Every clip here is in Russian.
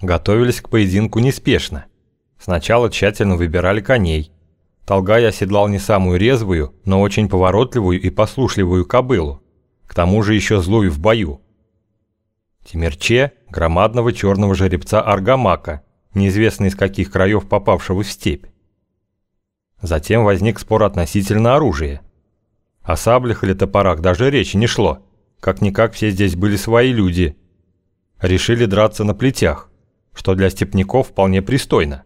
Готовились к поединку неспешно. Сначала тщательно выбирали коней. Толгай оседлал не самую резвую, но очень поворотливую и послушливую кобылу, к тому же еще злую в бою. Тимирче – громадного черного жеребца Аргамака, неизвестно из каких краев попавшего в степь. Затем возник спор относительно оружия. О саблях или топорах даже речи не шло. Как-никак все здесь были свои люди. Решили драться на плетях, что для степняков вполне пристойно.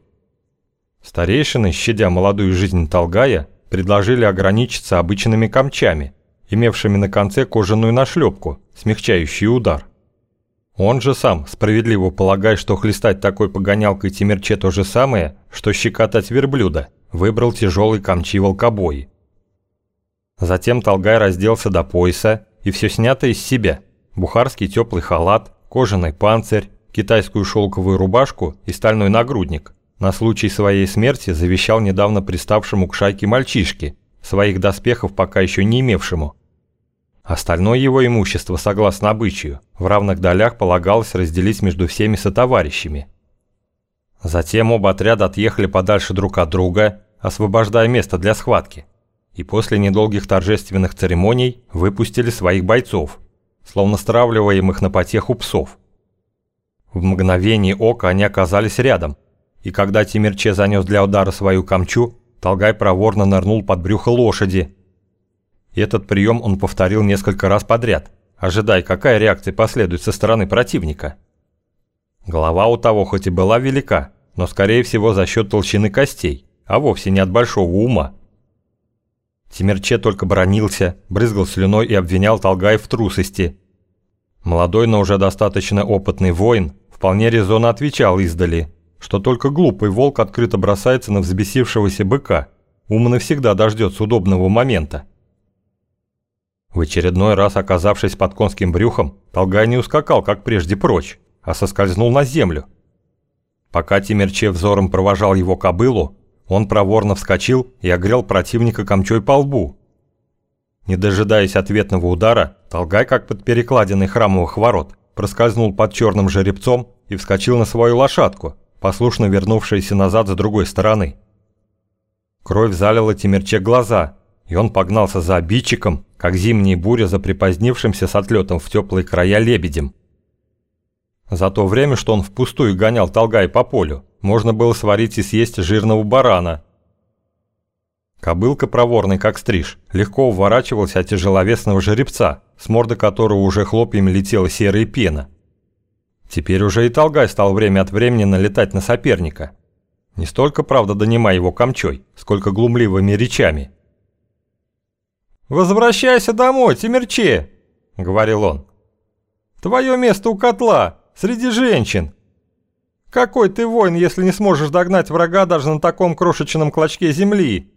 Старейшины, щадя молодую жизнь Толгая, предложили ограничиться обычными камчами, имевшими на конце кожаную нашлепку, смягчающую удар. Он же сам, справедливо полагая, что хлестать такой погонялкой Тимирче то же самое, что щекотать верблюда, выбрал тяжелый камчи волкобои. Затем Толгай разделся до пояса и все снято из себя. Бухарский теплый халат, кожаный панцирь, китайскую шелковую рубашку и стальной нагрудник. На случай своей смерти завещал недавно приставшему к шайке мальчишке, своих доспехов пока еще не имевшему. Остальное его имущество, согласно обычаю, в равных долях полагалось разделить между всеми сотоварищами. Затем оба отряда отъехали подальше друг от друга, освобождая место для схватки, и после недолгих торжественных церемоний выпустили своих бойцов, словно стравливаемых на потеху псов. В мгновение ока они оказались рядом, и когда Тимирче занес для удара свою камчу, Толгай проворно нырнул под брюхо лошади. Этот прием он повторил несколько раз подряд, ожидая, какая реакция последует со стороны противника. Голова у того хоть и была велика, но скорее всего за счет толщины костей, а вовсе не от большого ума. Тимирче только бронился, брызгал слюной и обвинял Толгай в трусости. Молодой, но уже достаточно опытный воин вполне резонно отвечал издали, что только глупый волк открыто бросается на взбесившегося быка, ум навсегда дождется удобного момента. В очередной раз оказавшись под конским брюхом, Толгай не ускакал, как прежде, прочь, а соскользнул на землю. Пока Тимирче взором провожал его кобылу, он проворно вскочил и огрел противника камчой по лбу. Не дожидаясь ответного удара, Толгай, как под перекладиной храмовых ворот, проскользнул под черным жеребцом и вскочил на свою лошадку, послушно вернувшуюся назад с другой стороны. Кровь залила Тимирче глаза, и он погнался за обидчиком, как зимняя буря за припозднившимся с отлетом в теплые края лебедем. За то время, что он впустую гонял Толгай по полю, можно было сварить и съесть жирного барана. Кобылка проворный, как стриж, легко уворачивался от тяжеловесного жеребца, с морды которого уже хлопьями летела серая пена. Теперь уже и Толгай стал время от времени налетать на соперника. Не столько, правда, донимая его камчой, сколько глумливыми речами. «Возвращайся домой, Тимирче!» — говорил он. «Твое место у котла!» Среди женщин. Какой ты воин, если не сможешь догнать врага даже на таком крошечном клочке земли?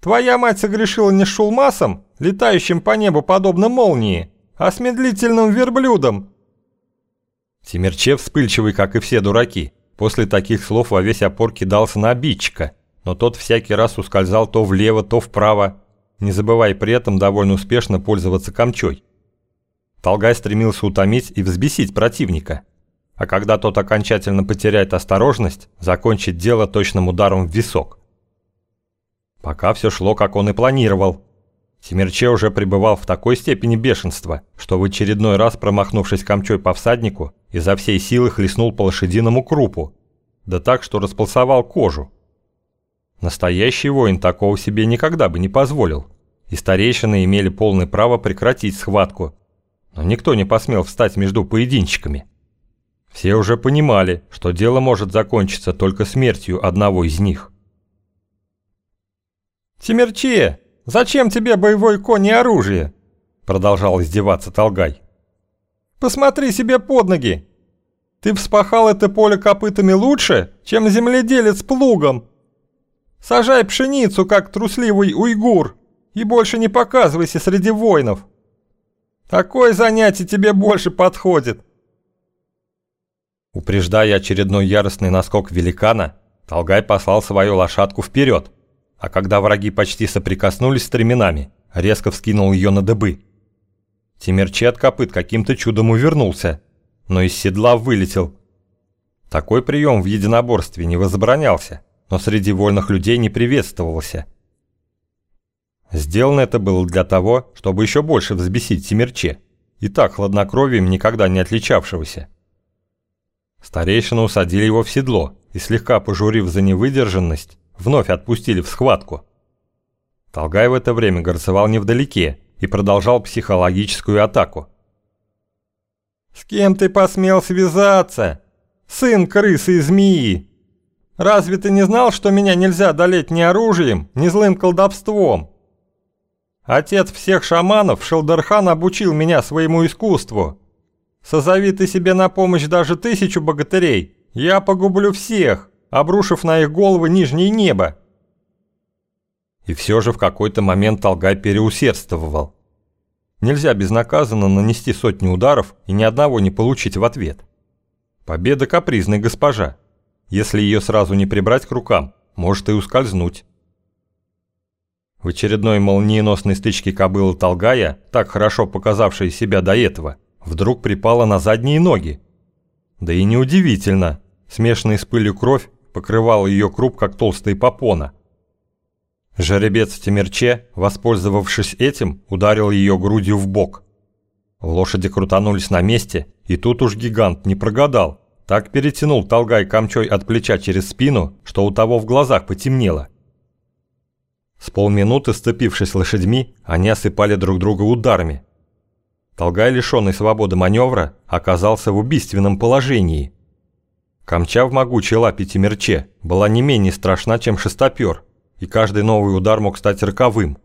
Твоя мать согрешила не шулмасом, летающим по небу подобно молнии, а с медлительным верблюдом. Тимирчев, вспыльчивый, как и все дураки, после таких слов во весь опор кидался на обидчика, но тот всякий раз ускользал то влево, то вправо, не забывая при этом довольно успешно пользоваться камчой. Толгай стремился утомить и взбесить противника. А когда тот окончательно потеряет осторожность, закончить дело точным ударом в висок. Пока все шло, как он и планировал. Тимирче уже пребывал в такой степени бешенства, что в очередной раз, промахнувшись камчой по всаднику, изо всей силы хлестнул по лошадиному крупу, да так, что располосовал кожу. Настоящий воин такого себе никогда бы не позволил, и старейшины имели полное право прекратить схватку, но никто не посмел встать между поединчиками. Все уже понимали, что дело может закончиться только смертью одного из них. «Тимирче, зачем тебе боевой конь и оружие?» Продолжал издеваться Толгай. «Посмотри себе под ноги! Ты вспахал это поле копытами лучше, чем земледелец плугом! Сажай пшеницу, как трусливый уйгур, и больше не показывайся среди воинов!» Такое занятие тебе больше подходит. Упреждая очередной яростный наскок великана, Толгай послал свою лошадку вперед, а когда враги почти соприкоснулись стременами, резко вскинул ее на дыбы. Тимирчи от копыт каким-то чудом увернулся, но из седла вылетел. Такой прием в единоборстве не возбранялся, но среди вольных людей не приветствовался. Сделано это было для того, чтобы еще больше взбесить Тимирче, и так хладнокровием никогда не отличавшегося. Старейшину усадили его в седло и, слегка пожурив за невыдержанность, вновь отпустили в схватку. Толгай в это время горцевал невдалеке и продолжал психологическую атаку. «С кем ты посмел связаться? Сын крысы и змеи! Разве ты не знал, что меня нельзя одолеть ни оружием, ни злым колдовством? Отец всех шаманов Шелдерхан обучил меня своему искусству. Созови ты себе на помощь даже тысячу богатырей, я погублю всех, обрушив на их головы нижнее небо. И все же в какой-то момент Алгай переусердствовал. Нельзя безнаказанно нанести сотни ударов и ни одного не получить в ответ. Победа капризной госпожа. Если ее сразу не прибрать к рукам, может и ускользнуть. В очередной молниеносной стычке кобылы Толгая, так хорошо показавшей себя до этого, вдруг припала на задние ноги. Да и неудивительно, смешанная с пылью кровь покрывала ее круп, как толстая попона. Жеребец в Темерче, воспользовавшись этим, ударил ее грудью в бок. Лошади крутанулись на месте, и тут уж гигант не прогадал. Так перетянул Толгай камчой от плеча через спину, что у того в глазах потемнело. С полминуты, сцепившись лошадьми, они осыпали друг друга ударами. Толгай, лишенный свободы маневра, оказался в убийственном положении. Камча в могучей лапе Тимирче была не менее страшна, чем шестопер, и каждый новый удар мог стать роковым.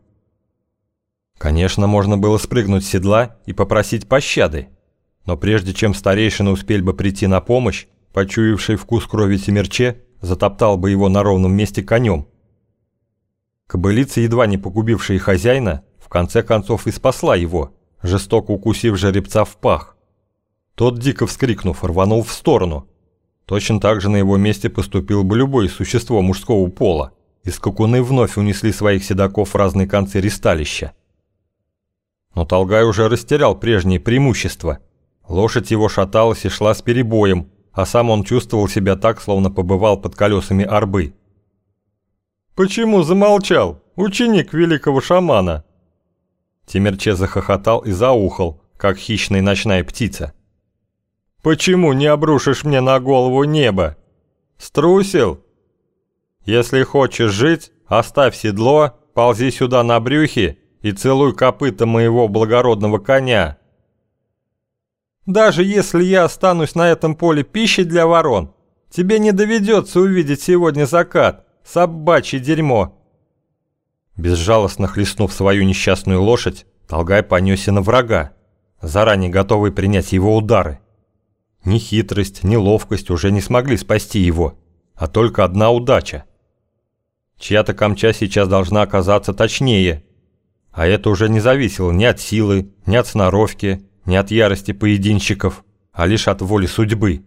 Конечно, можно было спрыгнуть с седла и попросить пощады, но прежде чем старейшины успели бы прийти на помощь, почуявший вкус крови Тимирче затоптал бы его на ровном месте конем. Кобылица, едва не погубившая хозяина, в конце концов и спасла его – жестоко укусив жеребца в пах. Тот, дико вскрикнув, рванул в сторону. Точно так же на его месте поступил бы любое существо мужского пола, и скакуны вновь унесли своих седаков в разные концы ристалища. Но Толгай уже растерял прежние преимущества. Лошадь его шаталась и шла с перебоем, а сам он чувствовал себя так, словно побывал под колесами арбы. «Почему замолчал, ученик великого шамана?» Тимирче захохотал и заухал, как хищная ночная птица. «Почему не обрушишь мне на голову небо? Струсил? Если хочешь жить, оставь седло, ползи сюда на брюхе и целуй копыта моего благородного коня». «Даже если я останусь на этом поле пищей для ворон, тебе не доведется увидеть сегодня закат, собачье дерьмо!» Безжалостно хлестнув свою несчастную лошадь, Толгай понесся на врага, заранее готовый принять его удары. Ни хитрость, ни ловкость уже не смогли спасти его, а только одна удача. Чья-то камча сейчас должна оказаться точнее, а это уже не зависело ни от силы, ни от сноровки, ни от ярости поединщиков, а лишь от воли судьбы.